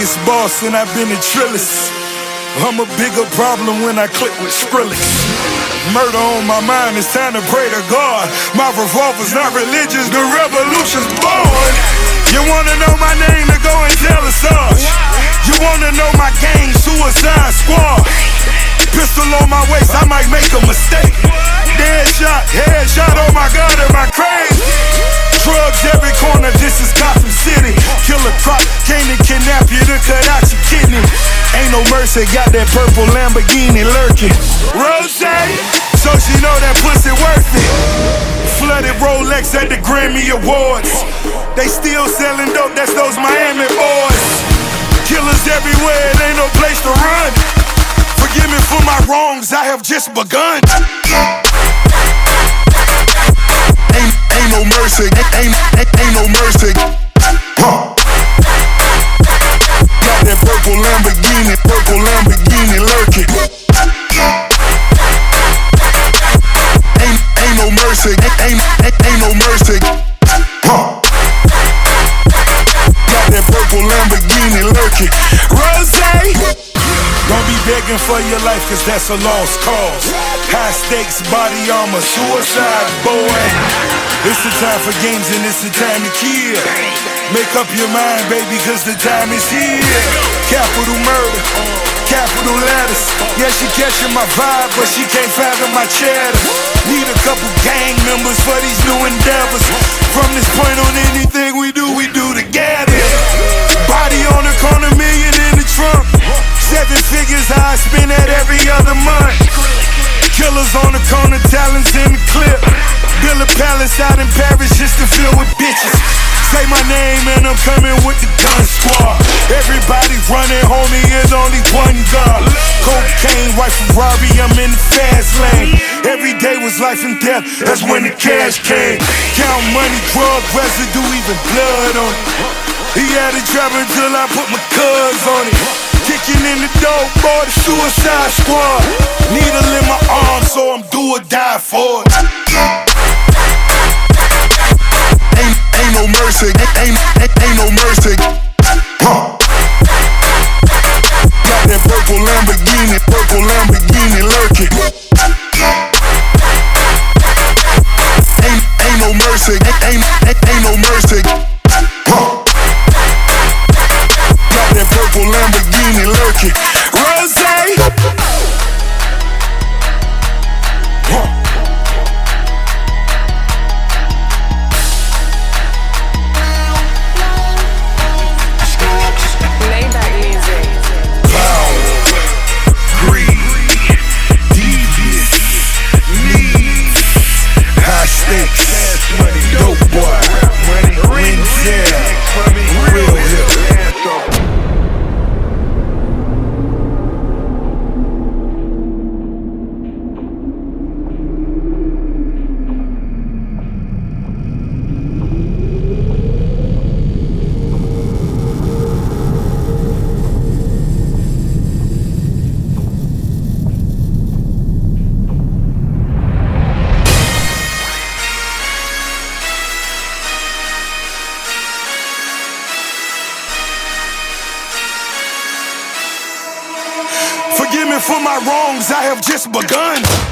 biggest boss and I've been a trillist. I'm a bigger problem when I click with Skrillex. Murder on my mind, it's time to pray to God. My revolver's not religious, the revolution's born. You wanna know my name, then go and tell us us. You wanna know my gang, Suicide Squad. Pistol on my waist, I might make a mistake. Dead shot, head shot, oh my god, am I crazy? Drugs every corner, this is Gotham City. Killer Croc, kidnap you to cut out your kidney. Ain't no mercy, got that purple Lamborghini lurking. Rose, so she know that pussy worth it. Flooded Rolex at the Grammy Awards. They still selling dope, that's those Miami boys. Killers everywhere, it ain't no place to run. Forgive me for my wrongs, I have just begun. Ain't, ain't no mercy, ain't, ain't, ain't no mercy. Purple Lamborghini, purple Lamborghini lurking. Ain't, ain't no mercy, ain't, ain't, ain't no mercy. Huh. Got that purple Lamborghini lurking. Rose! Don't be begging for your life, cause that's a lost cause. High stakes, body armor, suicide, boy. It's the time for games and it's the time to kill. Make up your mind, baby, cause the time is here. Capital murder, capital letters. Yeah, she catching my vibe, but she can't fathom my cheddar. Need a couple gang members for these new endeavors. From this point on, anything we do, we do together. Body on the corner, million in the trunk. Seven figures I spend that every other month. Killers on the corner, talents in the clip. Build a palace out in Paris just to fill with bitches. Say my name and I'm coming with the gun squad. Everybody running, homie, is only one God. Cocaine, white Ferrari, I'm in the fast lane. Every day was life and death, that's when the cash came. Count money, drug residue, even blood on it. He had it driving till I put my cuz on it. Kicking in the door, boy, the suicide squad. Needle in my arm, so I'm do or die for it. No mercy, ain't, ain't, ain't no mercy. Huh. Got that purple Lamborghini, purple Lamborghini lurking. Ain't, ain't no mercy, ain't, ain't, ain't no mercy. Huh. Got that purple Lamborghini lurking. Forgive me for my wrongs, I have just begun.